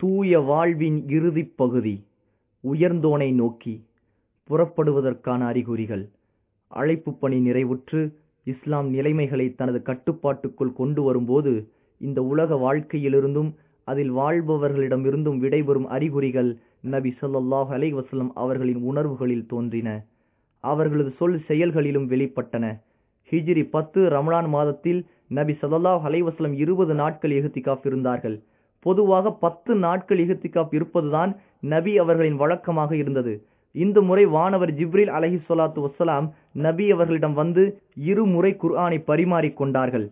தூய வாழ்வின் இறுதிப் பகுதி உயர்ந்தோனை நோக்கி புறப்படுவதற்கான அறிகுறிகள். அழைப்புப் பணி நிறைவுற்று இஸ்லாம் நிலைமைகளை தனது கட்டுப்பாட்டுக்குள் கொண்டு வரும்போது இந்த உலக வாழ்க்கையிலிருந்தும் அதில் வாழ்பவர்களிடமிருந்தும் விடைபெறும் அறிகுறிகள் நபி சொல்லாஹ் அலைஹி வசலம் அவர்களின் உணர்வுகளில் தோன்றின. அவர்களது சொல் செயல்களிலும் வெளிப்பட்டன. ஹிஜ்ரி பத்து ரமலான் மாதத்தில் நபி ஸல்லல்லாஹு அலைஹி இருபது நாட்கள் இஹ்திகாஃப் இருந்தார்கள் பொதுவாக பத்து நாட்கள் இஹ்திகாஃப் இருப்பதுதான் நபி அவர்களின் வழக்கமாக இருந்தது. இந்த முறை வானவர் ஜிப்ரில் அலஹி சொலாத்து வசலாம் நபி அவர்களிடம் வந்து இரு முறை குர்ஆனை பரிமாறிக் கொண்டார்கள்.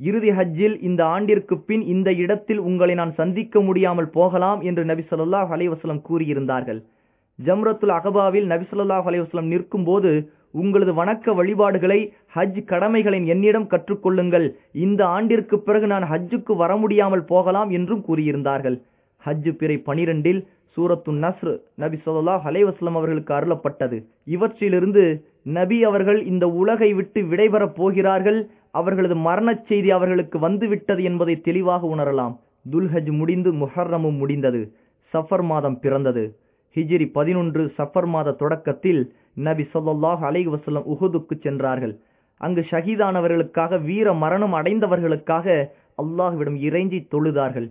இறுதி ஹஜ்ஜில் இந்த ஆண்டிற்கு பின் இந்த இடத்தில் உங்களை நான் சந்திக்க முடியாமல் போகலாம் என்று நபி சொல்லாஹ் அலைஹி கூறியிருந்தார்கள். ஜம்ரத்துல் அகபாவில் நபிசல்லாஹ் ஸல்லல்லாஹு நிற்கும் போது உங்களது வணக்க வழிபாடுகளை ஹஜ் கடமைகளின் என்னிடம் கற்றுக்கொள்ளுங்கள். இந்த ஆண்டிற்கு பிறகு நான் ஹஜ்ஜுக்கு வர முடியாமல் போகலாம் என்றும் கூறியிருந்தார்கள். ஹஜ் பிறை பனிரெண்டில் சூரத்து நஸ்ர் நபி சொல்லா அலைஹி அவர்களுக்கு அருளப்பட்டது. இவற்றிலிருந்து நபி அவர்கள் இந்த உலகை விட்டு விடைபெறப் போகிறார்கள். அவர்களது மரணச் செய்தி அவர்களுக்கு வந்துவிட்டது என்பதை தெளிவாக உணரலாம். துல்ஹஜ் முடிந்து முஹர்ரமும் முடிந்தது. சஃபர் மாதம் பிறந்தது. ஹிஜ்ரி பதினொன்று சஃபர் மாத தொடக்கத்தில் நபி சொல்லாஹ் அலை வசலம் உஹுதுக்கு சென்றார்கள். அங்கு ஷஹீதானவர்களுக்காக வீர மரணம் அடைந்தவர்களுக்காக அல்லாஹ்விடம் இறைஞ்சி தொழுதார்கள்.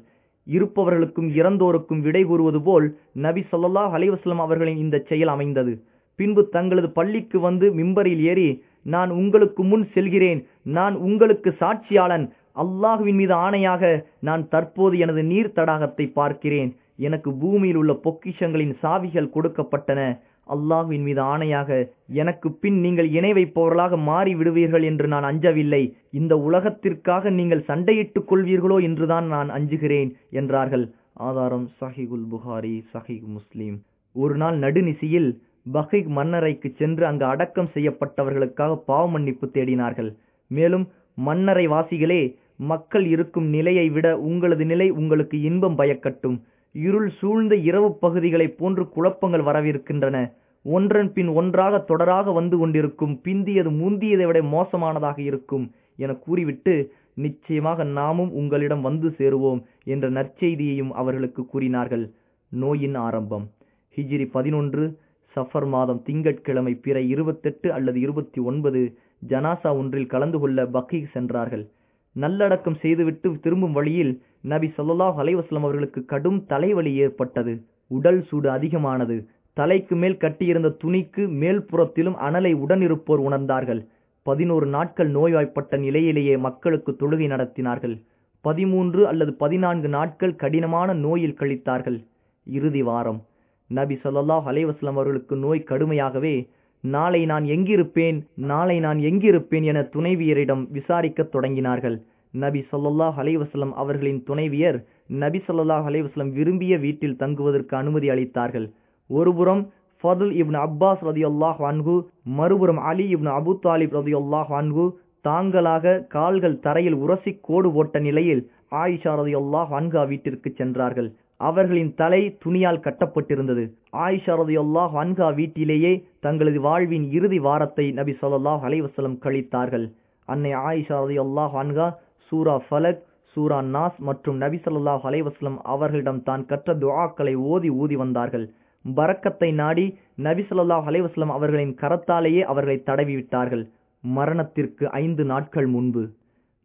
இருப்பவர்களுக்கும் இறந்தோருக்கும் விடை கூறுவது போல் நபி சொல்லாஹ் அலைவாஸ்லம் அவர்களின் இந்த செயல் அமைந்தது. பின்பு தங்களது பள்ளிக்கு வந்து மிம்பரில் ஏறி நான் உங்களுக்கு முன் செல்கிறேன். நான் உங்களுக்கு சாட்சியாளன். அல்லாஹுவின் மீது ஆணையாக நான் தற்போது எனது நீர் தடாகத்தை பார்க்கிறேன். எனக்கு பூமியில் உள்ள பொக்கிஷங்களின் சாவிகள் கொடுக்கப்பட்டன. அல்லாஹுவின் மீது ஆணையாக எனக்கு பின் நீங்கள் இணை வைப்பவர்களாக மாறி விடுவீர்கள் என்று நான் அஞ்சவில்லை. இந்த உலகத்திற்காக நீங்கள் சண்டையிட்டுக் கொள்வீர்களோ என்றுதான் நான் அஞ்சுகிறேன் என்றார்கள். ஆதாரம் சஹிகுல் புகாரி சஹிக் முஸ்லீம். ஒரு நாள் நடுநிசியில் பஹிக் மன்னரைக்கு சென்று அங்கு அடக்கம் செய்யப்பட்டவர்களுக்காக பாவ மன்னிப்பு தேடினார்கள். மேலும் மன்னரை வாசிகளே மக்கள் இருக்கும் நிலையை விட உங்களது நிலை உங்களுக்கு இன்பம் பயக்கட்டும். இருள் சூழ்ந்த இரவு பகுதிகளைப் போன்று குழப்பங்கள் வரவிருக்கின்றன. ஒன்றன் பின் ஒன்றாக தொடராக வந்து கொண்டிருக்கும் பிந்தியது முந்தியதை விட மோசமானதாக இருக்கும் என கூறிவிட்டு நிச்சயமாக நாமும் உங்களிடம் வந்து சேருவோம் என்ற நற்செய்தியையும் அவர்களுக்கு கூறினார்கள். நோயின் ஆரம்பம். ஹிஜ்ரி பதினொன்று சஃபர் மாதம் திங்கட்கிழமை பிற இருபத்தெட்டு அல்லது இருபத்தி ஒன்பது ஜனாசா ஒன்றில் கலந்து கொள்ள பக்கீக் சென்றார்கள். நல்லடக்கம் செய்துவிட்டு திரும்பும் வழியில் நபி ஸல்லல்லாஹு அலைவாஸ்லம் அவர்களுக்கு கடும் தலைவலி ஏற்பட்டது. உடல் சூடு அதிகமானது. தலைக்கு மேல் கட்டியிருந்த துணிக்கு மேல் புறத்திலும் அனலை உடனிருப்போர் உணர்ந்தார்கள். பதினோரு நாட்கள் நோய்வாய்ப்பட்ட நிலையிலேயே மக்களுக்கு தொழுகை நடத்தினார்கள். பதிமூன்று அல்லது பதினான்கு நாட்கள் கடினமான நோயில் கழித்தார்கள். இறுதி வாரம். நபி ஸல்லல்லாஹு அலைவாஸ்லம் அவர்களுக்கு நோய் கடுமையாகவே நாளை நான் எங்கிருப்பேன்? நாளை நான் எங்கிருப்பேன் என துணைவியரிடம் விசாரிக்கத் தொடங்கினார்கள். நபி ஸல்லல்லாஹு அலைஹி அவர்களின் துணைவியர் நபி ஸல்லல்லாஹு அலைஹி விரும்பிய வீட்டில் தங்குவதற்கு அனுமதி அளித்தார்கள். ஒருபுறம் ஃபதுல் இப்னு அப்பாஸ் ரதியுல்லாஹ் வான்கு மறுபுறம் அலி இப்னு அபு தாலிப் ரதியுல்லாஹ் வான்கு தாங்களாக கால்கள் தரையில் உரசி கோடு போட்ட நிலையில் ஆயிஷா ரதியுல்லாஹ் வான்கு வீட்டிற்கு சென்றார்கள். அவர்களின் தலை துணியால் கட்டப்பட்டிருந்தது. ஆயிஷா ரதியுல்லாஹ் அன்கா வீட்டிலேயே தங்களது வாழ்வின் இறுதி வாரத்தை நபி சொல்லாஹ் அலைவசலம் கழித்தார்கள். அன்னை ஆயிஷா ரதியுல்லாஹ் அன்கா சூரா ஃபலக் சூரா நாஸ் மற்றும் நபி சொல்லாஹ் அலைஹி அவர்களிடம் தான் கற்ற துவாக்களை ஓதி ஊதி வந்தார்கள். பறக்கத்தை நாடி நபி சொல்லாஹ் அலைஹி அவர்களின் கரத்தாலேயே அவர்களை தடவி விட்டார்கள் மரணத்திற்கு ஐந்து நாட்கள் முன்பு.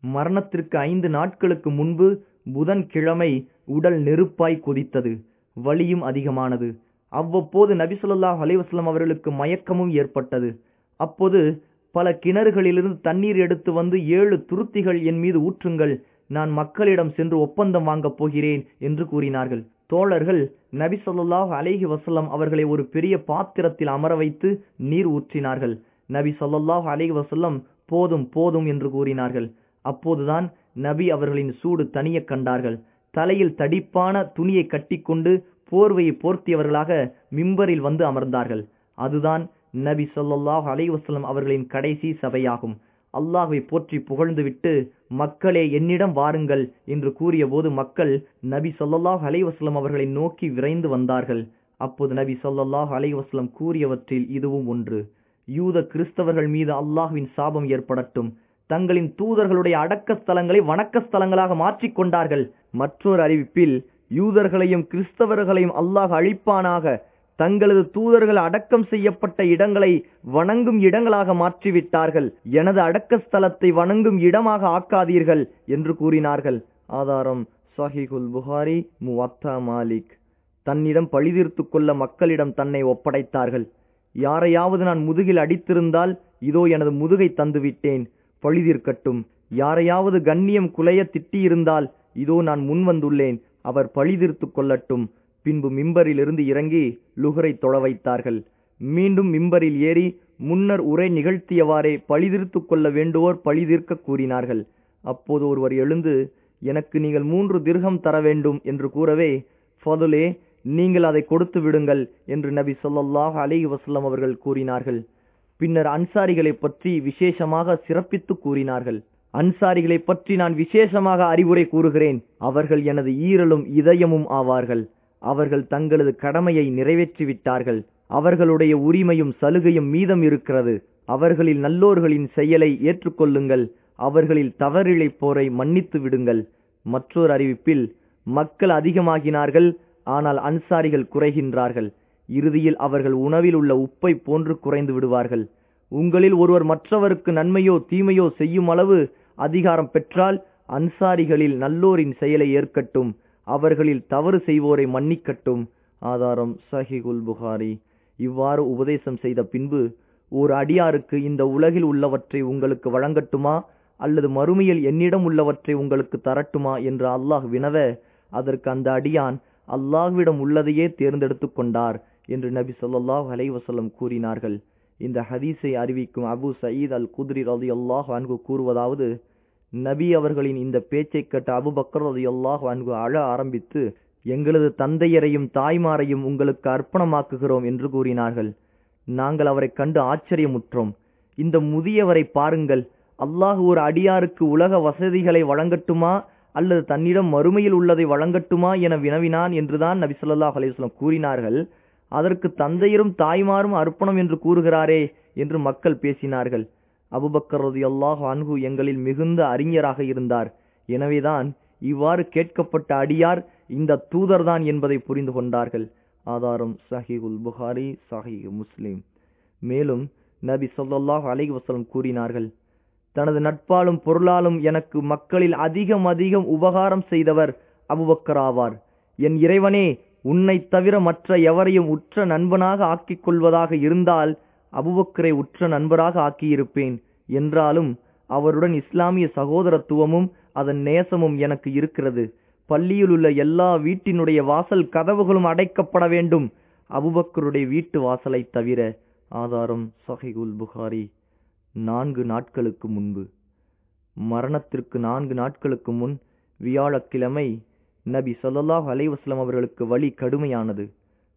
மரணத்திற்கு ஐந்து நாட்களுக்கு முன்பு புதன்கிழமை உடல் நெருப்பாய் கொதித்தது. வலியும் அதிகமானது. அவ்வப்போது நபிசல்லாஹ் ஸல்லல்லாஹு அவர்களுக்கு மயக்கமும் ஏற்பட்டது. அப்போது பல கிணறுகளிலிருந்து தண்ணீர் எடுத்து வந்து ஏழு துருத்திகள் என் மீது ஊற்றுங்கள். நான் மக்களிடம் சென்று ஒப்பந்தம் வாங்கப் போகிறேன் என்று கூறினார்கள். தோழர்கள் நபிசல்லாஹ் அலைஹி வசல்லம் அவர்களை ஒரு பெரிய பாத்திரத்தில் அமர வைத்து நீர் ஊற்றினார்கள். நபி ஸல்லல்லாஹு அலைஹி வசல்லம் போதும் போதும் என்று கூறினார்கள். அப்போதுதான் நபி அவர்களின் சூடு தனியக் கண்டார்கள். தலையில் தடிப்பான துணியை கட்டிக்கொண்டு போர்வையை போர்த்தியவர்களாக மிம்பரில் வந்து அமர்ந்தார்கள். அதுதான் நபி சொல்லாஹ் அலைஹி அவர்களின் கடைசி சபையாகும். அல்லாஹுவை போற்றி புகழ்ந்துவிட்டு மக்களே என்னிடம் வாருங்கள் என்று கூறியபோது மக்கள் நபி சொல்லல்லாஹ் அலைஹி அவர்களை நோக்கி விரைந்து வந்தார்கள். அப்போது நபி ஸல்லல்லாஹு அலைஹி கூறியவற்றில் இதுவும் ஒன்று. யூத கிறிஸ்தவர்கள் மீது அல்லாஹ்வின் சாபம் ஏற்படட்டும். தங்களின் தூதர்களுடைய அடக்க ஸ்தலங்களை வணக்க ஸ்தலங்களாக மாற்றிக் கொண்டார்கள். மற்றொரு அறிவிப்பில் யூதர்களையும் கிறிஸ்தவர்களையும் அல்லாஹ் அழிப்பானாக. தங்களது தூதர்கள் அடக்கம் செய்யப்பட்ட இடங்களை வணங்கும் இடங்களாக மாற்றிவிட்டார்கள். எனது அடக்க ஸ்தலத்தை வணங்கும் இடமாக ஆக்காதீர்கள் என்று கூறினார்கள். ஆதாரம் சஹிகுல் புகாரி முவத்தா மாலிக். தன்னிடம் பழிதீர்த்து கொள்ள மக்களிடம் தன்னை ஒப்படைத்தார்கள். யாரையாவது நான் முதுகில் அடித்திருந்தால் இதோ எனது முதுகை தந்துவிட்டேன். பழிதீர்க்கட்டும். யாரையாவது கண்ணியம் குலைய திட்டியிருந்தால் இதோ நான் முன் வந்துள்ளேன் அவர் பழிதீர்த்துக் கொள்ளட்டும். பின்பு மிம்பரிலிருந்து இறங்கி லுகரை தொழ வைத்தார்கள். மீண்டும் மிம்பரில் ஏறி முன்னர் உரை நிகழ்த்தியவாறே பழிதீர்த்துக் கொள்ள வேண்டுவோர் பழிதீர்க்க கூறினார்கள். அப்போது ஒருவர் எழுந்து எனக்கு நீங்கள் மூன்று திருகம் தர வேண்டும் என்று கூறவே ஃபதுலே நீங்கள் அதை கொடுத்து விடுங்கள் என்று நபி ஸல்லல்லாஹு அலைஹி வஸல்லம் அவர்கள் கூறினார்கள். பின்னர் அன்சாரிகளை பற்றி விசேஷமாக சிறப்பித்து கூறினார்கள். அன்சாரிகளை பற்றி நான் விசேஷமாக அறிவுரை கூறுகிறேன். அவர்கள் எனது ஈரலும் இதயமும் ஆவார்கள். அவர்கள் தங்களது கடமையை நிறைவேற்றி விட்டார்கள் அவர்களுடைய உரிமையும் சலுகையும் மீதம் இருக்கிறது. அவர்களில் நல்லோர்களின் செயலை ஏற்றுக்கொள்ளுங்கள். அவர்களில் தவறிழைப்போரை மன்னித்து விடுங்கள். மற்றொரு அறிவிப்பில் மக்கள் அதிகமாகினார்கள் ஆனால் அன்சாரிகள் குறைகின்றார்கள். இறுதியில் அவர்கள் உணவில் உள்ள உப்பை போன்று குறைந்து விடுவார்கள். உங்களில் ஒருவர் மற்றவருக்கு நன்மையோ தீமையோ செய்யும் அளவு அதிகாரம் பெற்றால் அன்சாரிகளில் நல்லோரின் செயலை ஏற்கட்டும். அவர்களில் தவறு செய்வோரை மன்னிக்கட்டும். ஆதாரம் சஹிகுல் புகாரி. இவ்வாறு உபதேசம் செய்த பின்பு ஓர் அடியாருக்கு இந்த உலகில் உள்ளவற்றை உங்களுக்கு வழங்கட்டுமா? அல்லது மறுமையில் என்னிடம் உள்ளவற்றை உங்களுக்கு தரட்டுமா? என்று அல்லாஹ் வினவ அதற்கு அந்த அடியான் அல்லாஹ்விடம் உள்ளதையே தேர்ந்தெடுத்து கொண்டார். என்று நபி ஸல்லல்லாஹு அலைவசல்லம் கூறினார்கள். இந்த ஹதீஸை அறிவிக்கும் அபு சயீத் அல் குதிரி ரதி அல்லாஹ் அன்கு கூறுவதாவது நபி அவர்களின் இந்த பேச்சை கேட்ட அபுபக்கர் அல்லாஹ் அன்கு அழ ஆரம்பித்து எங்களது தந்தையரையும் தாய்மாரையும் உங்களுக்கு அர்ப்பணமாக்குகிறோம் என்று கூறினார்கள். நாங்கள் அவரை கண்டு ஆச்சரியமுற்றோம். இந்த முதியவரை பாருங்கள் அல்லாஹ் ஒரு அடியாருக்கு உலக வசதிகளை வழங்கட்டுமா அல்லது தன்னிடம் மறுமையில் உள்ளதை வழங்கட்டுமா என வினவினான் என்றுதான் நபி ஸல்லல்லாஹு அலைஹி கூறினார்கள். அதற்கு தந்தையரும் தாய்மாரும் அர்ப்பணம் என்று கூறுகிறாரே என்று மக்கள் பேசினார்கள். அபுபக்கர் ரலியல்லாஹு அன்ஹு எங்களில் மிகுந்த அறிஞராக இருந்தார். எனவேதான் இவ்வாறு கேட்கப்பட்ட அடியார் இந்த தூதர்தான் என்பதை புரிந்து கொண்டார்கள். ஆதாரம் சஹீஹுல் புகாரி சஹி முஸ்லிம். மேலும் நபி சொல்லாஹ் அலை வசலம் கூறினார்கள் தனது நட்பாலும் பொருளாலும் எனக்கு மக்களில் அதிகம் அதிகம் உபகாரம் செய்தவர் அபுபக்கர் ஆவார். என் இறைவனே உன்னைத் தவிர மற்ற எவரையும் உற்ற நண்பனாக ஆக்கிக் கொள்வதாக இருந்தால் அபுபக்கரை உற்ற நண்பராக ஆக்கியிருப்பேன். என்றாலும் அவருடன் இஸ்லாமிய சகோதரத்துவமும் அதன் நேசமும் எனக்கு இருக்கிறது. பள்ளியில் உள்ள எல்லா வீட்டினுடைய வாசல் கதவுகளும் அடைக்கப்பட வேண்டும். அபுபக்கருடைய வீட்டு வாசலை தவிர ஆதாரம் சஹிகுல் புகாரி. நான்கு நாட்களுக்கு முன்பு. மரணத்திற்கு நான்கு நாட்களுக்கு முன் வியாழக்கிழமை நபி சொல்லல்லாஹ் அலைவாஸ்லம் அவர்களுக்கு வழி கடுமையானது.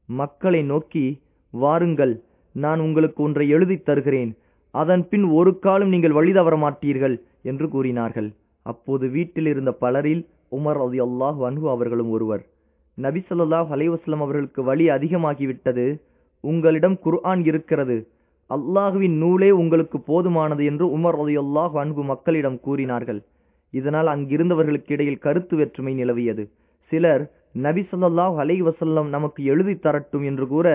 மக்களை நோக்கி வாருங்கள் நான் உங்களுக்கு ஒன்றை எழுதித் தருகிறேன். அதன் பின் ஒரு காலம் நீங்கள் வழி தவற மாட்டீர்கள் என்று கூறினார்கள். அப்போது வீட்டில் இருந்த பலரில் உமர் ரலியல்லாஹு அன்ஹு அவர்களும் ஒருவர் நபி ஸல்லல்லாஹு அலைவாஸ்லம் அவர்களுக்கு வழி அதிகமாகிவிட்டது. உங்களிடம் குர்ஆன் இருக்கிறது. அல்லாஹுவின் நூலே உங்களுக்கு போதுமானது என்று உமர் அல்லாஹ் அன்பு மக்களிடம் கூறினார்கள். இதனால் அங்கிருந்தவர்களுக்கு இடையில் கருத்து வேற்றுமை நிலவியது. சிலர் நபி சொல்லாஹ் அலை வசல்லம் நமக்கு எழுதி தரட்டும் என்று கூற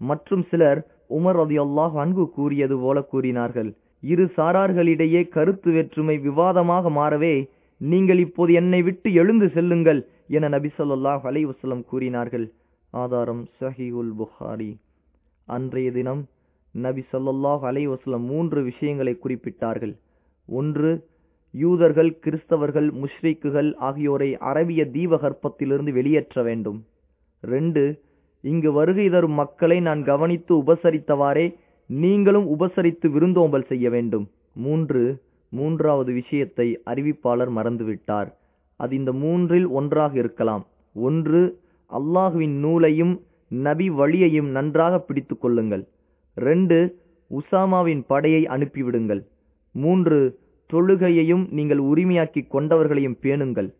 மற்றும் சிலர் உமர் அவியல்லாஹ் அன்பு கூறியது போல கூறினார்கள். இரு சாரார்களிடையே கருத்து வேற்றுமை விவாதமாக மாறவே நீங்கள் இப்போது என்னை விட்டு எழுந்து செல்லுங்கள் என நபி சொல்லாஹ் அலை வசல்லம் கூறினார்கள். ஆதாரம் சஹீஹுல் புகாரி. அன்றைய தினம் நபி சொல்லாஹ் அலை வசலம் மூன்று விஷயங்களை குறிப்பிட்டார்கள். ஒன்று யூதர்கள் கிறிஸ்தவர்கள் முஷ்ரிக்குகள் ஆகியோரை அரபிய தீபகற்பத்திலிருந்து வெளியேற்ற வேண்டும். ரெண்டு இங்கு வருகை தரும் மக்களை நான் கவனித்து உபசரித்தவாறே நீங்களும் உபசரித்து விருந்தோம்பல் செய்ய வேண்டும். மூன்று மூன்றாவது விஷயத்தை அறிவிப்பாளர் மறந்துவிட்டார். அது இந்த மூன்றில் ஒன்றாக இருக்கலாம். ஒன்று அல்லாஹுவின் நூலையும் நபி வழியையும் நன்றாக பிடித்துக் கொள்ளுங்கள். ரெண்டு உசாமாவின் படையை அனுப்பிவிடுங்கள். மூன்று தொழுகையையும் நீங்கள் உரிமையாக்கிக் கொண்டவர்களையும் பேணுங்கள்.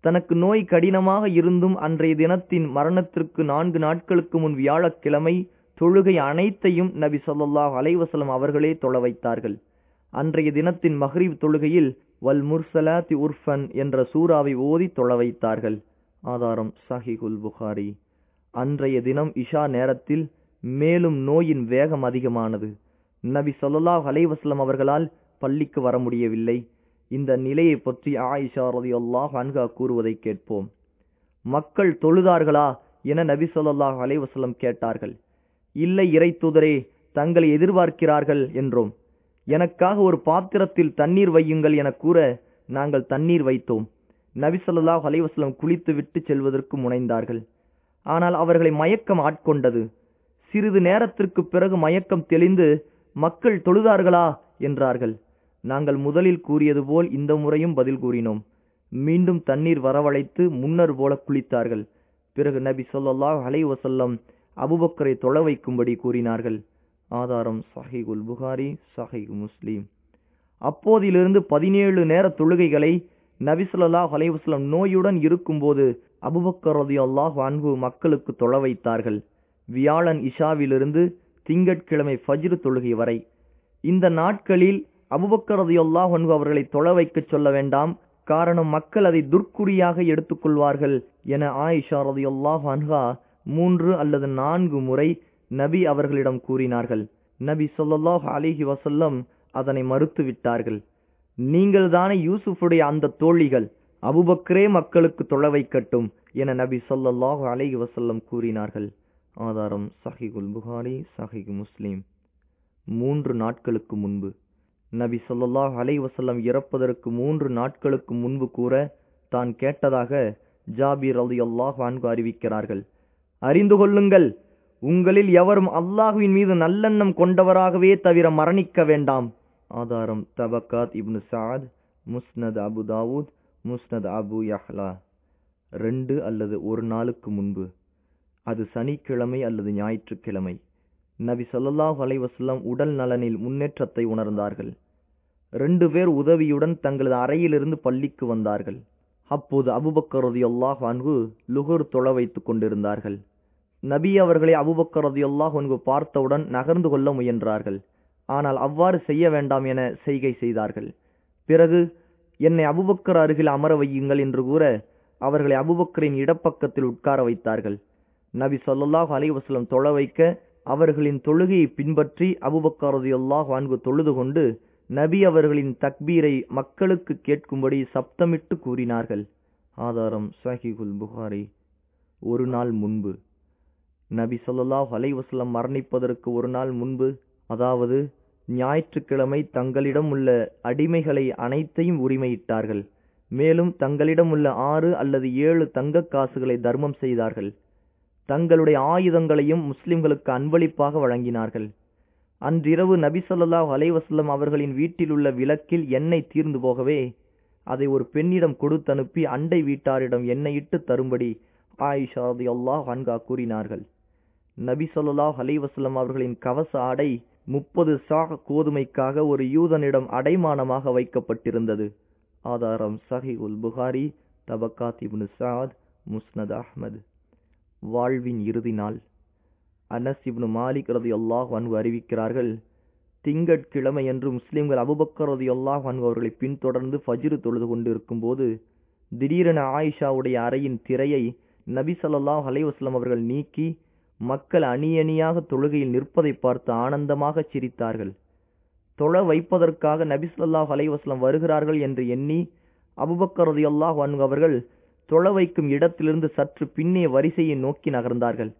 தனக்கு நோய் கடினமாக இருந்தும் அன்றைய தினத்தின் மரணத்திற்கு நான்கு நாட்களுக்கு முன் வியாழக்கிழமை தொழுகை அனைத்தையும் நபி சொல்லாஹ் அலைவசலம் அவர்களே தொழ வைத்தார்கள். அன்றைய தினத்தின் மஹ்ரீப் தொழுகையில் வல் முர்சலாத்தி உர்ஃபன் என்ற சூறாவை ஓதி தொழ வைத்தார்கள். ஆதாரம் சஹிகுல் புகாரி. அன்றைய தினம் இஷா நேரத்தில் மேலும் நோயின் வேகம் அதிகமானது. நபி சொல்லாஹ் அலைஹி அவர்களால் பள்ளிக்கு வர முடியவில்லை. இந்த நிலையை பற்றி ஆயிஷா ரதி அல்லாஹ் அன்கா கூறுவதை கேட்போம். மக்கள் தொழுதார்களா என நபி சொல்லாஹ் அலைவசலம் கேட்டார்கள். இல்லை இறை தூதரே தங்களை எதிர்பார்க்கிறார்கள் என்றோம். எனக்காக ஒரு பாத்திரத்தில் தண்ணீர் வையுங்கள் என கூற நாங்கள் தண்ணீர் வைத்தோம். நபி ஸல்லல்லாஹு குளித்து விட்டு செல்வதற்கு முனைந்தார்கள். ஆனால் அவர்களை மயக்கம் ஆட்கொண்டது. சிறிது நேரத்திற்கு பிறகு மயக்கம் தெளிந்து மக்கள் தொழுதார்களா? என்றார்கள். நாங்கள் முதலில் கூறியது போல் இந்த முறையும் பதில் கூறினோம். மீண்டும் தண்ணீர் வரவழைத்து முன்னர் போல குளித்தார்கள். பிறகு நபி சொல்லாஹ் அலை வசல்லம் அபுபக்கரை தொழ வைக்கும்படி கூறினார்கள். ஆதாரம் சஹீகுல் புகாரி சஹி முஸ்லீம். அப்போதிலிருந்து பதினேழு நேர தொழுகைகளை நபிசுல்லாஹ் அலைவாஸ்லம் நோயுடன் இருக்கும்போது அபுபக்கர் அல்லாஹ் அன்பு மக்களுக்கு தொழ வைத்தார்கள். வியாழன் இஷாவிலிருந்து திங்கட்கிழமை ஃபஜ்ரு தொழுகை வரை. இந்த நாட்களில் அபுபக்கரது ரலியல்லாஹு ஒன்பு அவர்களை தொழ வைக்கச் சொல்ல வேண்டாம். காரணம் மக்கள் அதை துர்க்குறியாக எடுத்துக்கொள்வார்கள் என ஆயிஷா ரலியல்லாஹு அன்ஹா மூன்று அல்லது நான்கு முறை நபி அவர்களிடம் கூறினார்கள். நபி ஸல்லல்லாஹு அலிஹி வசல்லம் அதனை மறுத்து விட்டார்கள் நீங்கள் தானே யூசுஃபுடைய அந்த தோழிகள் அபுபக்ரே மக்களுக்கு தொழ வைக்கட்டும் என நபி ஸல்லல்லாஹு அலிஹி வசல்லம் கூறினார்கள். ஆதாரம் சஹிகுல் புகாரி சஹிக் முஸ்லீம். மூன்று நாட்களுக்கு முன்பு. நபி சொல்லல்லாஹ் அலைவசல்லம் இறப்பதற்கு மூன்று நாட்களுக்கு முன்பு கூற தான் கேட்டதாக ஜாபீர் ரலியல்லாஹு அன்ஹு அறிவிக்கிறார்கள். அறிந்து கொள்ளுங்கள் உங்களில் எவரும் அல்லாஹுவின் மீது நல்லெண்ணம் கொண்டவராகவே தவிர மரணிக்க வேண்டாம். ஆதாரம் தபக்காத் இப்னு சாத் முஸ்னத் அபு தாவூத் முஸ்னத் அபு யஹ்லா. ரெண்டு அல்லது ஒரு நாளுக்கு முன்பு. அது சனிக்கிழமை அல்லது ஞாயிற்றுக்கிழமை. நபி ஸல்லல்லாஹு அலைஹி உடல் நலனில் முன்னேற்றத்தை உணர்ந்தார்கள். ரெண்டு பேர் உதவியுடன் தங்களது அறையிலிருந்து பள்ளிக்கு வந்தார்கள். அப்போது அபுபக்கரதியொல்லாஹ் அன்பு லுகர் தொழ வைத்துக் கொண்டிருந்தார்கள். நபி அவர்களை அபுபக்கரதியொல்லாஹ் அன்பு பார்த்தவுடன் நகர்ந்து கொள்ள முயன்றார்கள். ஆனால் அவ்வாறு செய்ய வேண்டாம் என செய்கை செய்தார்கள். பிறகு என்னை அபுபக்கர் அருகில் அமர வையுங்கள் என்று கூற அவர்களை அபுபக்கரின் இடப்பக்கத்தில் உட்கார வைத்தார்கள். நபி ஸல்லல்லாஹு அலைவசலம் தொழ வைக்க அவர்களின் தொழுகையை பின்பற்றி அபுபக்கர் ரலியல்லாஹு அன்கு தொழுது கொண்டு நபி அவர்களின் தக்பீரை மக்களுக்கு கேட்கும்படி சப்தமிட்டு கூறினார்கள். ஆதாரம் சஹிகுல் புகாரி. ஒரு நாள் முன்பு. நபி ஸல்லல்லாஹு அலைவசலம் மரணிப்பதற்கு ஒரு நாள் முன்பு அதாவது ஞாயிற்றுக்கிழமை தங்களிடம் உள்ள அடிமைகளை அனைத்தையும் உரிமையிட்டார்கள். மேலும் தங்களிடம் உள்ள ஆறு அல்லது ஏழு தங்க காசுகளை தர்மம் செய்தார்கள். தங்களுடைய ஆயுதங்களையும் முஸ்லிம்களுக்கு அன்பளிப்பாக வழங்கினார்கள். அன்றிரவு நபி ஸல்லல்லாஹு அலைஹி அவர்களின் வீட்டில் உள்ள விளக்கில் எண்ணெய் தீர்ந்து போகவே அதை ஒரு பெண்ணிடம் கொடுத்தனுப்பி அண்டை வீட்டாரிடம் எண்ணெயிட்டு தரும்படி ஆயிஷா அல்லாஹ் ஹன்கா கூறினார்கள். நபி ஸல்லல்லாஹு அலைஹி அவர்களின் கவச ஆடை முப்பது சாக கோதுமைக்காக ஒரு யூதனிடம் அடைமானமாக வைக்கப்பட்டிருந்தது. ஆதாரம் சஹிகுல் புகாரி தபக்காத் இப்னு சாத் முஸ்னத் அஹ்மது. வாழ்வின் இறுதி நாள். அனஸ் இப்னு மாலிக் அல்லாஹ் அன்ஹு அறிவிக்கிறார்கள் திங்கட்கிழமையன்று முஸ்லிம்கள் அபுபக்கர் அல்லாஹ் அன்ஹு அவர்களை பின்தொடர்ந்து ஃபஜ்ரு தொழுது கொண்டிருக்கும் போது திடீரென ஆயிஷாவுடைய அறையின் திரையை நபி ஸல்லல்லாஹு அலைவாஸ்லம் அவர்கள் நீக்கி மக்கள் அணி அணியாக தொழுகையில் நிற்பதை பார்த்து ஆனந்தமாக சிரித்தார்கள். தொழ வைப்பதற்காக நபி சொல்லாஹ் அலைவாஸ்லம் வருகிறார்கள் என்று எண்ணி அபுபக்கரது அல்லாஹ் அன்ஹு அவர்கள் தொழ வைக்கும் இடத்திலிருந்து சற்று பின்னே வரிசையை நோக்கி நகர்ந்தார்கள்.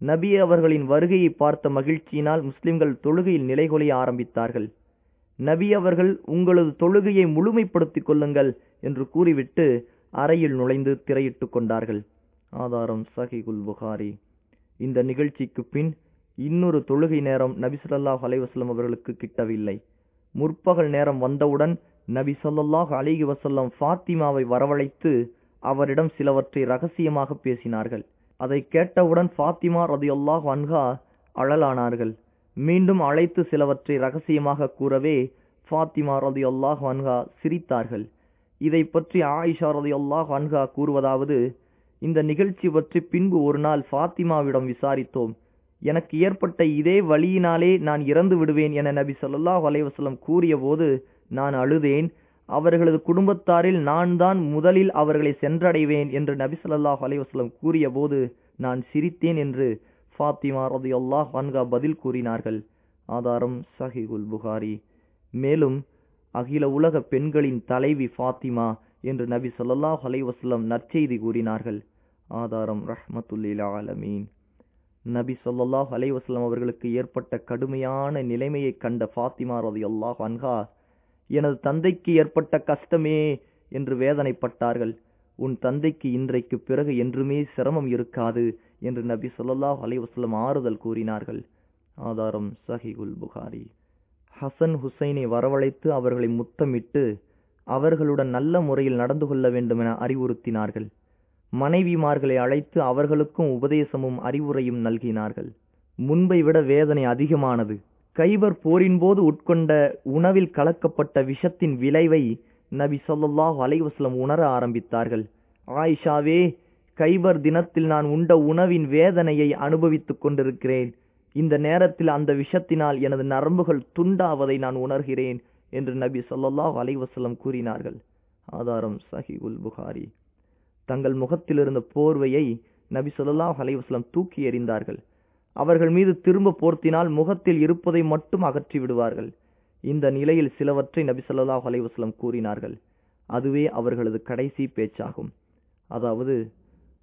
நபி அவர்களின் வருகையை பார்த்த மகிழ்ச்சியினால் முஸ்லிம்கள் தொழுகையில் நிலைகொலைய ஆரம்பித்தார்கள். நபி அவர்கள் உங்களது தொழுகையை முழுமைப்படுத்திக் கொள்ளுங்கள் என்று கூறிவிட்டு அறையில் நுழைந்து திரையிட்டுக் கொண்டார்கள். ஆதாரம் சஹிகுல் புகாரி. இந்த நிகழ்ச்சிக்கு பின் இன்னொரு தொழுகை நேரம் நபி சொல்லாஹ் அலைஹி அவர்களுக்கு கிட்டவில்லை. முற்பகல் நேரம் வந்தவுடன் நபி சொல்லாஹ் அலிஹி வசல்லம் ஃபாத்திமாவை வரவழைத்து அவரிடம் சிலவற்றை ரகசியமாக பேசினார்கள். அதை கேட்டவுடன் ஃபாத்திமா ரதியுல்லாஹ் வன்ஹா அழலானார்கள். மீண்டும் அழைத்து சிலவற்றை ரகசியமாக கூறவே ஃபாத்திமா ரதியுல்லாஹ் வன்ஹா சிரித்தார்கள். இதை பற்றி ஆயிஷா ரதியுல்லாஹ் வன்ஹா கூறுவதாவது இந்த நிகழ்ச்சி பற்றி பின்பு ஒரு நாள் ஃபாத்திமாவிடம் விசாரித்தோம். எனக்கு ஏற்பட்ட இதே வழியினாலே நான் இறந்து விடுவேன் என நபி சொல்லாஹ் அலைவசலம் கூறிய கூறியபோது நான் அழுதேன். அவர்களது குடும்பத்தாரில் நான் தான் முதலில் அவர்களை சென்றடைவேன் என்று நபி ஸல்லல்லாஹு அலைஹி வஸல்லம் கூறியபோது நான் சிரித்தேன் என்று ஃபாத்திமா ஆரோது அல்லாஹ் வன்கா பதில் கூறினார்கள். ஆதாரம் சஹிகுல் புகாரி. மேலும் அகில உலக பெண்களின் தலைவி ஃபாத்திமா என்று நபி சொல்லாஹ் அலைவாஸ்லம் நற்செய்தி கூறினார்கள். ஆதாரம் ரஹ்மத்துல்லில் ஆலமீன். நபி சொல்லல்லாஹ் அலைவாஸ்லம் அவர்களுக்கு ஏற்பட்ட கடுமையான நிலைமையைக் கண்ட ஃபாத்திமா ரலியல்லாஹு அன்ஹா எனது தந்தைக்கு ஏற்பட்ட கஷ்டமே என்று வேதனைப்பட்டார்கள். உன் தந்தைக்கு இன்றைக்கு பிறகு என்றுமே சிரமம் இருக்காது என்று நபி ஸல்லல்லாஹு அலைஹி ஆறுதல் கூறினார்கள். ஆதாரம் சஹிகுல் புகாரி. ஹசன் ஹுசைனை வரவழைத்து அவர்களை முத்தமிட்டு அவர்களுடன் நல்ல முறையில் நடந்து கொள்ள வேண்டும் என அறிவுறுத்தினார்கள். மனைவிமார்களை அழைத்து அவர்களுக்கும் உபதேசமும் அறிவுரையும் நல்கினார்கள். முன்பை விட வேதனை அதிகமானது. கைபர் போரின் போது உட்கொண்ட உணவில் கலக்கப்பட்ட விஷத்தின் விளைவை நபி சொல்லாஹ் அலைவாஸ்லம் உணர ஆரம்பித்தார்கள். ஆயிஷாவே கைபர் தினத்தில் நான் உண்ட உணவின் வேதனையை அனுபவித்துக் கொண்டிருக்கிறேன். இந்த நேரத்தில் அந்த விஷத்தினால் எனது நரம்புகள் துண்டாவதை நான் உணர்கிறேன் என்று நபி சொல்லாஹ் அலைஹி கூறினார்கள். ஆதாரம் சஹீஹுல் புகாரி. தங்கள் முகத்திலிருந்த போர்வையை நபி சொல்லாஹ் அலைஹி தூக்கி எறிந்தார்கள். அவர்கள் மீது திரும்ப போர்த்தினால் முகத்தில் இருப்பதை மட்டும் அகற்றி விடுவார்கள். இந்த நிலையில் சிலவற்றை நபிசல்லாஹ் அலைவாஸ்லம் கூறினார்கள். அதுவே அவர்களது கடைசி பேச்சாகும். அதாவது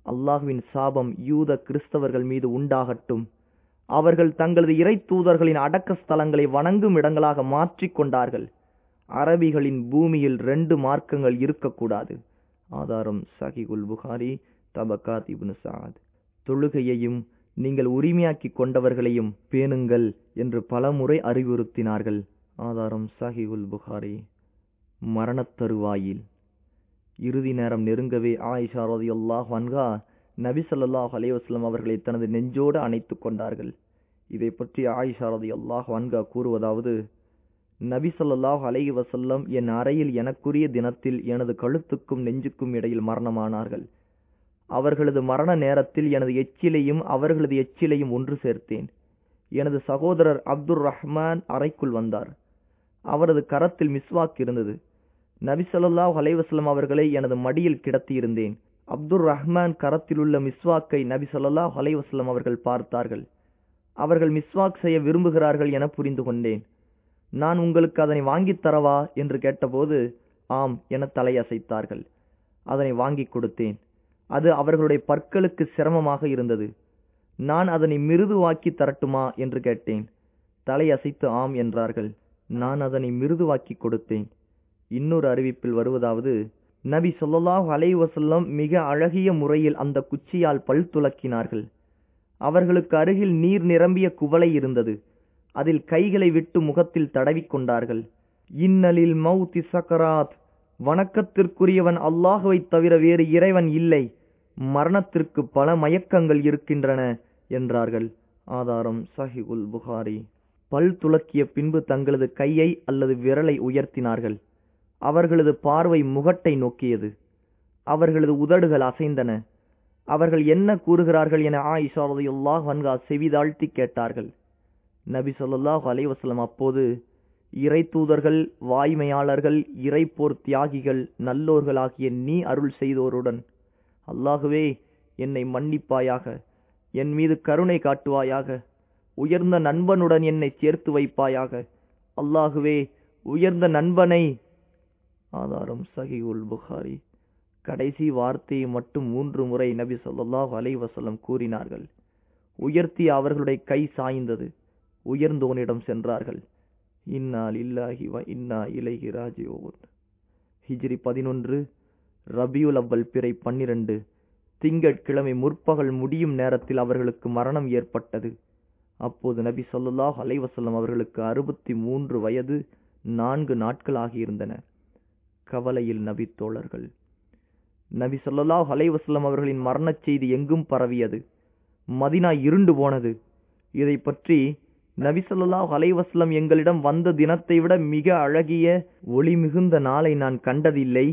அல்லாஹ்வின் சாபம் யூத கிறிஸ்தவர்கள் மீது உண்டாகட்டும். அவர்கள் தங்களது இறை தூதர்களின் அடக்க ஸ்தலங்களை வணங்கும் இடங்களாக மாற்றிக் கொண்டார்கள். அரபிகளின் பூமியில் ரெண்டு மார்க்கங்கள் இருக்கக்கூடாது. ஆதாரம் சஹிகுல் புகாரி தபகாத் இப்னு சாத் தொழுகையையும் நீங்கள் உரிமையாக்கிக் கொண்டவர்களையும் பேணுங்கள் என்று பலமுறை அறிவுறுத்தினார்கள். ஆதாரம் சஹிகுல் புகாரி. மரணத் தருவாயில். இறுதி நேரம் நெருங்கவே ஆயிஷா ரலியல்லாஹு அன்ஹா நபி ஸல்லல்லாஹு அலைஹி அவர்களை தனது நெஞ்சோடு அணைத்துக் கொண்டார்கள். இதை பற்றி ஆயிஷா ரலியல்லாஹு அன்ஹா கூறுவதாவது நபி ஸல்லல்லாஹு அலைஹி வஸல்லம் என் அறையில் எனக்குரிய தினத்தில் எனது கழுத்துக்கும் நெஞ்சுக்கும் இடையில் மரணமானார்கள். அவர்களது மரண நேரத்தில் எனது எச்சிலையும் அவர்களது எச்சிலையும் ஒன்று சேர்த்தேன். எனது சகோதரர் அப்துர் ரஹ்மான் அறைக்குள் வந்தார். அவரது கரத்தில் மிஸ்வாக் இருந்தது. நபிசல்லாஹ் அலைவாஸ்லம் அவர்களை எனது மடியில் கிடத்தியிருந்தேன். அப்துர் ரஹ்மான் கரத்திலுள்ள மிஸ்வாக்கை நபி ஸல்லல்லாஹு அவர்கள் பார்த்தார்கள். அவர்கள் மிஸ்வாக் செய்ய விரும்புகிறார்கள் என புரிந்து கொண்டேன். நான் உங்களுக்கு அதனை வாங்கித் தரவா? என்று கேட்டபோது ஆம் என தலையசைத்தார்கள். அதனை வாங்கிக் கொடுத்தேன். அது அவர்களுடைய பற்களுக்கு சிரமமாக இருந்தது. நான் அதனை மிருதுவாக்கி தரட்டுமா என்று கேட்டேன். தலையசைத்து ஆம் என்றார்கள். நான் அதனை மிருதுவாக்கி கொடுத்தேன். இன்னொரு அறிவிப்பில் வருவதாவது நபி ஸல்லல்லாஹு அலைவசல்லம் மிக அழகிய முறையில் அந்த குச்சியால் பல் துலக்கினார்கள். அவர்களுக்கு அருகில் நீர் நிரம்பிய குவளை இருந்தது. அதில் கைகளை விட்டு முகத்தில் தடவிக் கொண்டார்கள். இன்னலில் மௌதி சக்கராத் வணக்கத்திற்குரியவன் அல்லாஹுவை தவிர வேறு இறைவன் இல்லை. மரணத்திற்கு பல மயக்கங்கள் இருக்கின்றன என்றார்கள். ஆதாரம் சஹிகுல் புகாரி. பல் துலக்கிய பின்பு தங்களது கையை அல்லது விரலை உயர்த்தினார்கள். அவர்களது பார்வை முகட்டை நோக்கியது. அவர்களது உதடுகள் அசைந்தன. அவர்கள் என்ன கூறுகிறார்கள் என ஆயிஷா ரலியல்லாஹு அன்ஹா செவிதாழ்த்தி கேட்டார்கள். நபி ஸல்லல்லாஹு அலைஹி வஸல்லம் அப்போது இறை தூதர்கள் வாய்மையாளர்கள் இறைப்போர் தியாகிகள் நல்லோர்களாகிய நீ அருள் செய்தோருடன் அல்லாகுவே என்னை மன்னிப்பாயாக. என் மீது கருணை காட்டுவாயாக. உயர்ந்த நண்பனுடன் என்னை சேர்த்து வைப்பாயாக. அல்லாகுவே உயர்ந்த நண்பனை. ஆதாரம் சஹிகுல் புகாரி. கடைசி வார்த்தையை மட்டும் மூன்று முறை நபி சொல்லாஹ் அலைஹி கூறினார்கள். உயர்த்தி அவர்களுடைய கை சாய்ந்தது. உயர்ந்தோனிடம் சென்றார்கள். இன்னா லில்லாஹி வ இன்னா இலைஹி ராஜிஊன். ஹிஜ்ரி பதினொன்று ரபியுல் அவ்வல் பிறை பன்னிரண்டு. திங்கட்கிழமை முற்பகல் முடியும் நேரத்தில் அவர்களுக்கு மரணம் ஏற்பட்டது. அப்போது நபி ஸல்லல்லாஹு அலைவசல்லம் அவர்களுக்கு அறுபத்தி மூன்று வயது நான்கு நாட்கள் ஆகியிருந்தன. கவலையில் நபி தோழர்கள். நபி ஸல்லல்லாஹு அலைவசல்லம் அவர்களின் மரணச் செய்தி எங்கும் பரவியது. மதினா இருண்டு போனது. இதை பற்றி நபி ஸல்லல்லாஹு அலைவசல்லம் எங்களிடம் வந்த தினத்தை விட மிக அழகிய ஒளி மிகுந்த நாளை நான் கண்டதில்லை.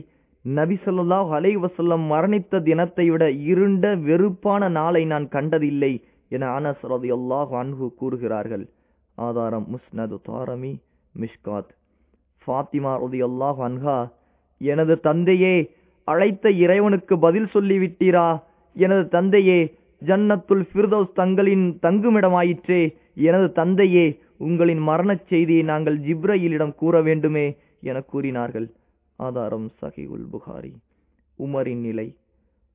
நபி சொல்லாஹ் அலை வசல்லம் மரணித்த தினத்தை விட இருண்ட வெறுப்பான நாளை நான் கண்டதில்லை என அனஸ் அல்லாஹ் அன்ஹு கூறுகிறார்கள். ஆதாரம் முஸ்னது தாரமி மிஷ்காத். ஃபாத்திமா ரலியல்லாஹு அன்ஹா எனது தந்தையே அழைத்த இறைவனுக்கு பதில் சொல்லிவிட்டீரா? எனது தந்தையே ஜன்னத்துல் ஃபிர்தௌஸ் தங்களின் தங்குமிடமாயிற்றே. எனது தந்தையே உங்களின் மரணச் செய்தியை நாங்கள் ஜிப்ரயிலிடம் கூற வேண்டுமே என கூறினார்கள். ஆதாரம் சஹிகுல் புகாரி. உமரின் நிலை.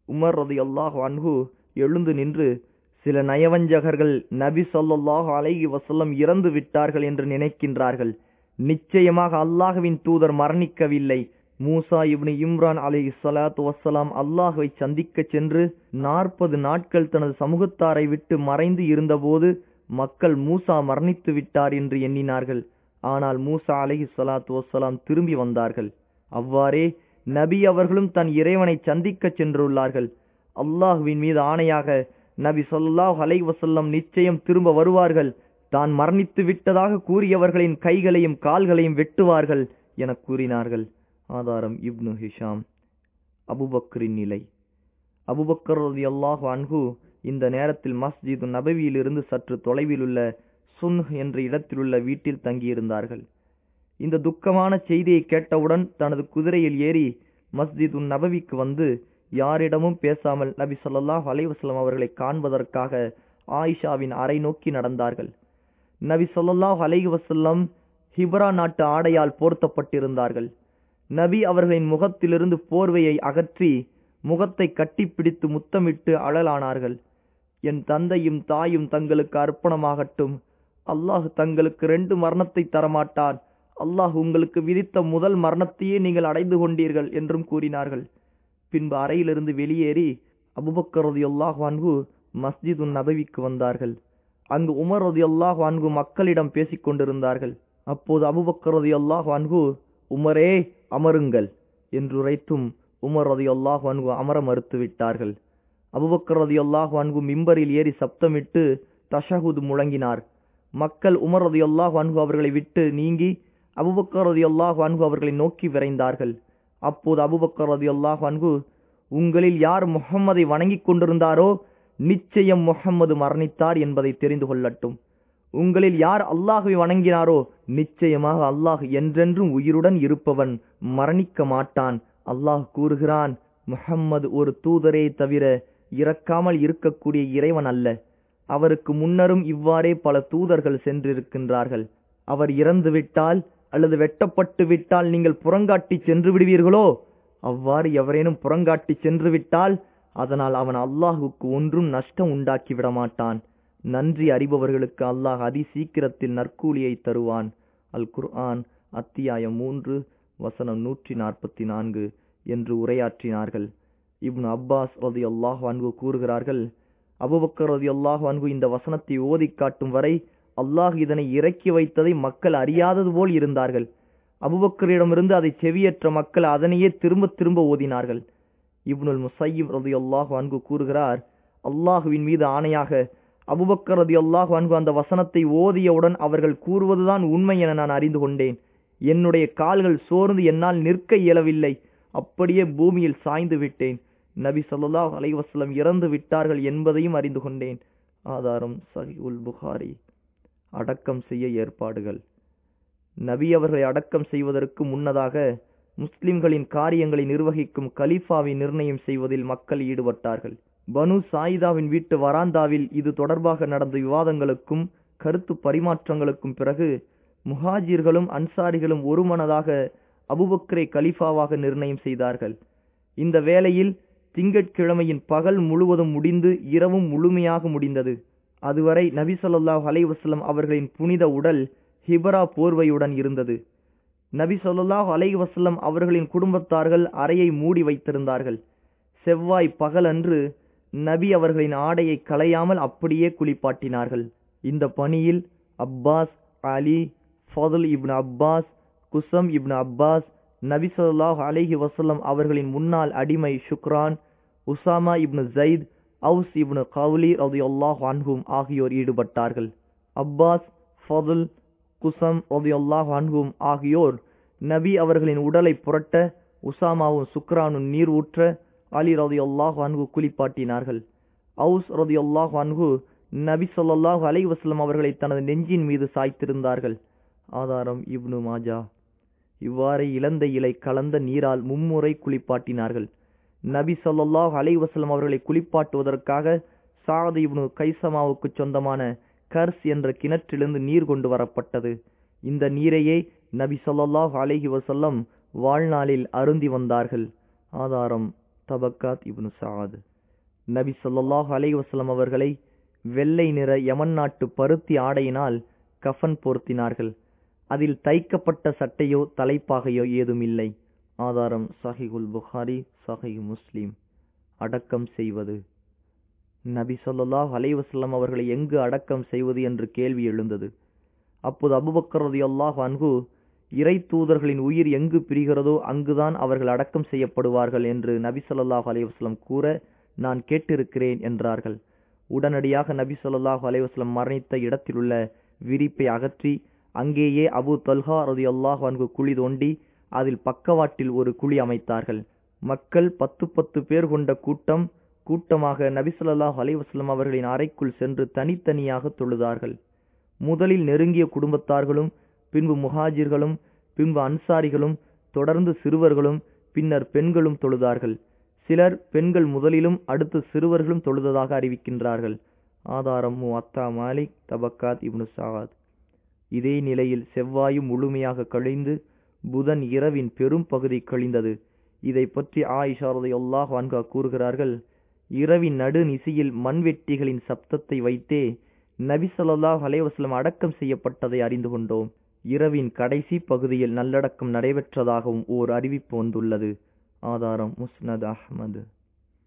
உமர் ரதி அல்லாஹ் அன்ஹு எழுந்து நின்று சில நயவஞ்சகர்கள் நபி ஸல்லல்லாஹு அலைஹி வசல்லம் இறந்து விட்டார்கள் என்று நினைக்கின்றார்கள். நிச்சயமாக அல்லாஹுவின் தூதர் மரணிக்கவில்லை. மூசா இப்னு இம்ரான் அலி ஸலாத்து வசலாம் அல்லாஹுவை சந்திக்கச் சென்று நாற்பது நாட்கள் தனது சமூகத்தாரை விட்டு மறைந்து இருந்தபோது மக்கள் மூசா மரணித்து விட்டார் என்று எண்ணினார்கள். ஆனால் மூசா அலைஹி ஸலாத்து வசலாம் திரும்பி வந்தார்கள். அவ்வாறே நபி அவர்களும் தன் இறைவனை சந்திக்கச் சென்றுள்ளார்கள். அல்லாஹுவின் மீது ஆணையாக நபி சொல்லாஹ் அலை வசல்லம் நிச்சயம் திரும்ப வருவார்கள். தான் மரணித்து விட்டதாக கூறியவர்களின் கைகளையும் கால்களையும் வெட்டுவார்கள் என கூறினார்கள். ஆதாரம் இப்னு ஹிஷாம். அபுபக்கரின் நிலை. அபுபக்கர் ரலியல்லாஹு அன்ஹு இந்த நேரத்தில் மஸ்ஜிது நபவியிலிருந்து சற்று தொலைவில் உள்ள சுன்ஹ் என்ற இடத்திலுள்ள வீட்டில் தங்கியிருந்தார்கள். இந்த துக்கமான செய்தியை கேட்டவுடன் தனது குதிரையில் ஏறி மஸ்ஜிது நபவிக்கு வந்து யாரிடமும் பேசாமல் நபி ஸல்லல்லாஹு அலைவாஸ்லம் அவர்களை காண்பதற்காக ஆயிஷாவின் அறை நோக்கி நடந்தார்கள். நபி ஸல்லல்லாஹு அலை வசல்லம் ஹிப்ரா நாட்டு ஆடையால் போர்த்தப்பட்டிருந்தார்கள். நபி அவர்களின் முகத்திலிருந்து போர்வையை அகற்றி முகத்தை கட்டிப்பிடித்து முத்தமிட்டு அழலானார்கள். என் தந்தையும் தாயும் தங்களுக்கு அர்ப்பணமாகட்டும். அல்லாஹ் தங்களுக்கு ரெண்டு மரணத்தை தரமாட்டான் அல்லாஹ் உங்களுக்கு விதித்த முதல் மரணத்தையே நீங்கள் அடைந்து கொண்டீர்கள் என்றும் கூறினார்கள். பின்பு அறையிலிருந்து வெளியேறி அபுபக்கரது எல்லாஹ் வான்கு மஸ்ஜிது நபவிக்கு வந்தார்கள். அங்கு உமர் ரதியுல்லாஹ் வான்கு மக்களிடம் பேசிக் கொண்டிருந்தார்கள். அப்போது அபுபக்கர் ரதியுல்லாஹ் வான்கு உமரே அமருங்கள் என்று உரைத்தும் உமர் ரதியுல்லாஹ் வான்கு அமர மறுத்துவிட்டார்கள் விட்டார்கள். அபுபக்கர் ரதியுல்லாஹ் வான்கு மிம்பரில் ஏறி சப்தமிட்டு தஷஹுது முழங்கினார். மக்கள் உமர் ரதியுல்லாஹ் வான்கு அவர்களை விட்டு நீங்கி அபுபக்கர் ரதியுல்லாஹ் அன்பு அவர்களை நோக்கி விரைந்தார்கள். அப்போது அபுபக்கர் ரதியுல்லாஹ் அன்பு உங்களில் யார் முகம்மதை வணங்கிக் கொண்டிருந்தாரோ நிச்சயம் முகம்மது மரணித்தார் என்பதை தெரிந்து கொள்ளட்டும். உங்களில் யார் அல்லாஹுவை வணங்கினாரோ நிச்சயமாக அல்லாஹ் என்றென்றும் உயிருடன் இருப்பவன் மரணிக்க மாட்டான். அல்லாஹ் கூறுகிறான் முகம்மது ஒரு தூதரே தவிர இறக்காமல் இருக்கக்கூடிய இறைவன் அல்ல. அவருக்கு முன்னரும் இவ்வாறே பல தூதர்கள் சென்றிருக்கின்றார்கள். அவர் இறந்துவிட்டால் அல்லது வெட்டப்பட்டு விட்டால் நீங்கள் புறங்காட்டி சென்று விடுவீர்களோ? அவ்வாறு எவரேனும் புறங்காட்டி சென்று விட்டால் அதனால் அவன் அல்லாஹுக்கு ஒன்றும் நஷ்டம் உண்டாக்கி விடமாட்டான். நன்றி அறிபவர்களுக்கு அல்லாஹ் அதி சீக்கிரத்தில் நற்கூலியை தருவான். அல் குர்ஆன் அத்தியாயம் மூன்று வசனம் நூற்றி நாற்பத்தி நான்கு என்று உரையாற்றினார்கள். இப்னு அப்பாஸ் ரதி அல்லாஹ் அன்பு கூறுகிறார்கள் அபுபக்கர் ரதி அல்லாஹ் அன்பு இந்த வசனத்தை ஓதி காட்டும் வரை அல்லாஹ் இதனை இறக்கி வைத்ததை மக்கள் அறியாதது போல் இருந்தார்கள். அபுபக்கரிடமிருந்து அதை செவியற்ற மக்கள் அதனையே திரும்ப திரும்ப ஓதினார்கள். இப்னுல் முசையிப் ரதி அல்லாஹ் அன்பு கூறுகிறார் அல்லாஹுவின் மீது ஆணையாக அபுபக்கர் ரதி அல்லாஹ் அன்பு அந்த வசனத்தை ஓதியவுடன் அவர்கள் கூறுவதுதான் உண்மை என நான் அறிந்து கொண்டேன். என்னுடைய கால்கள் சோர்ந்து என்னால் நிற்க இயலவில்லை. அப்படியே பூமியில் சாய்ந்து விட்டேன். நபி சொல்லாஹ் அலைவாஸ்லம் இறந்து விட்டார்கள் என்பதையும் அறிந்து கொண்டேன். ஆதாரம் சஹீஹுல் புகாரி. அடக்கம் செய்ய ஏற்பாடுகள். நபி அவர்களை அடக்கம் செய்வதற்கு முன்னதாக முஸ்லிம்களின் காரியங்களை நிர்வகிக்கும் கலீஃபாவை நிர்ணயம் செய்வதில் மக்கள் ஈடுபட்டார்கள். பனு சாயிதாவின் வீட்டு வராந்தாவில் இது தொடர்பாக நடந்த விவாதங்களுக்கும் கருத்து பரிமாற்றங்களுக்கும் பிறகு முஹாஜிர்களும் அன்சாரிகளும் ஒருமனதாக அபுபக்கரை கலீஃபாவாக நிர்ணயம் செய்தார்கள். இந்த வேளையில் திங்கட்கிழமையின் பகல் முழுவதும் முடிந்து இரவும் முழுமையாக முடிந்தது. அதுவரை நபி சொல்லாஹ் அலைஹி அவர்களின் புனித உடல் ஹிபரா போர்வையுடன் இருந்தது. நபி சொல்லாஹ் அலைஹி அவர்களின் குடும்பத்தார்கள் அறையை மூடி வைத்திருந்தார்கள். செவ்வாய் பகலன்று நபி அவர்களின் ஆடையை களையாமல் அப்படியே குளிப்பாட்டினார்கள். இந்த பணியில் Abbas Ali Fadl ibn Abbas Qutham ibn Abbas நபி சொல்லாஹ் அலைஹி வசல்லம் அவர்களின் முன்னாள் அடிமை Shuqran Usama ibn Zayd Aws ibn Khawli ரதியுல்லாஹு அன்ஹும் ஆகியோர் ஈடுபட்டார்கள். அப்பாஸ் ஃபதுல் குசம் ரதியுல்லாஹு அன்ஹும் ஆகியோர் நபி அவர்களின் உடலை புரட்ட உசாமாவும் சுக்ரானும் நீர் ஊற்ற அலி ரதியுல்லாஹு அன்ஹு குளிப்பாட்டினார்கள். அவுஸ் அல்லாஹ் அன்ஹு நபி ஸல்லல்லாஹு அலைஹி வஸ்லம் அவர்களை தனது நெஞ்சின் மீது சாய்த்திருந்தார்கள். ஆதாரம் இப்னு மாஜா. இவ்வாறு இழந்த இலை கலந்த நீரால் மும்முறை குளிப்பாட்டினார்கள். நபி சொல்லாஹ் அலைவசலம் அவர்களை குளிப்பாட்டுவதற்காக சாத் இப்னு கைசமாவுக்கு சொந்தமான கர்ஸ் என்ற கிணற்றிலிருந்து நீர் கொண்டு வரப்பட்டது. இந்த நீரையே நபி சொல்லாஹ் அலைஹி வசல்லம் வாழ்நாளில் அருந்தி வந்தார்கள். ஆதாரம் தபக்காத் இப்னு சாத். நபி சொல்லாஹ் அலை வஸல்லம் அவர்களை வெள்ளை நிற யமன் நாட்டு பருத்தி ஆடையினால் கஃன் போர்த்தினார்கள். அதில் தைக்கப்பட்ட சட்டையோ தலைப்பாகையோ ஏதும் இல்லை ஆதாரம் சஹிகுல் புகாரி சஹிஹ் முஸ்லீம். அடக்கம் செய்வது. நபி ஸல்லல்லாஹு அலைவசல்லம் அவர்களை எங்கு அடக்கம் செய்வது என்று கேள்வி எழுந்தது. அப்போது அபுபக்கரது அல்லாஹ் அன்ஹு இறை தூதர்களின் உயிர் எங்கு பிரிகிறதோ அங்குதான் அவர்கள் அடக்கம் செய்யப்படுவார்கள் என்று நபி சொல்லாஹ் அலைவாஸ்லம் கூற நான் கேட்டிருக்கிறேன் என்றார்கள். உடனடியாக நபி சொல்லாஹ் அலைவாஸ்லம் மரணித்த இடத்திலுள்ள விரிப்பை அகற்றி அங்கேயே அபு தொல்ஹா அல்லாஹ் வான்கு குழி தோண்டி அதில் பக்கவாட்டில் ஒரு குழி அமைத்தார்கள். மக்கள் பத்து பத்து பேர் கொண்ட கூட்டம் கூட்டமாக நபிசல்லாஹ் ஸல்லல்லாஹு அவர்களின் அறைக்குள் சென்று தனித்தனியாக தொழுதார்கள். முதலில் நெருங்கிய குடும்பத்தார்களும் பின்பு முஹாஜிர்களும் பின்பு அன்சாரிகளும் தொடர்ந்து சிறுவர்களும் பின்னர் பெண்களும் தொழுதார்கள். சிலர் பெண்கள் முதலிலும் அடுத்து சிறுவர்களும் தொழுததாக அறிவிக்கின்றார்கள். ஆதாரம் அத்தா மாலிக் தபக்காத் இப்னு சாத் இதே நிலையில் செவ்வாயும் முழுமையாக கழிந்து புதன் இரவின் பெரும் பகுதி கழிந்தது. இதை பற்றி ஆயிஷா ரலியல்லாஹு அன்ஹா கூறுகிறார்கள் இரவின் நடுநிசியில் மண்வெட்டிகளின் சப்தத்தை வைத்தே நபி ஸல்லல்லாஹு அலைஹி வஸல்லம் அடக்கம் செய்யப்பட்டதை அறிந்து கொண்டோம். இரவின் கடைசி பகுதியில் நல்லடக்கம் நடைபெற்றதாகவும் ஓர் அறிவிப்பு வந்துள்ளது. ஆதாரம் முஸ்னத் அஹ்மது.